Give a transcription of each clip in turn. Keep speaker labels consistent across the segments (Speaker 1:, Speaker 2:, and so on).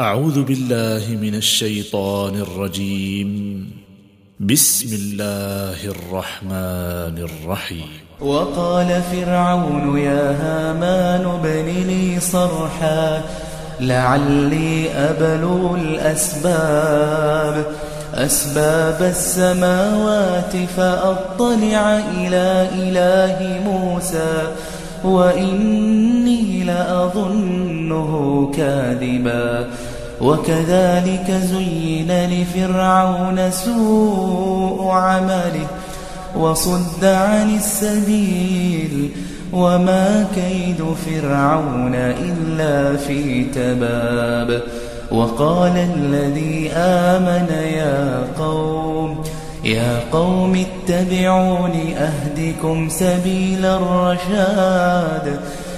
Speaker 1: أعوذ بالله من الشيطان الرجيم. بسم الله الرحمن الرحيم.
Speaker 2: وقال فرعون يا هامان ابن لي صرحا لعلي أبلو الأسباب. أسباب السماوات فأطلع إلى إله موسى وإني لأظنه كاذبا. وكذلك زين لفرعون سوء عمله وصد عن السبيل وما كيد فرعون إلا في تباب وقال الذي آمن يا قوم يا قوم اتبعون أهدكم سبيل الرشاد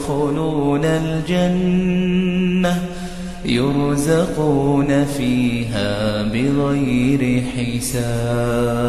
Speaker 2: يدخلون الجنة يرزقون فيها بغير حساب.